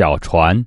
小船。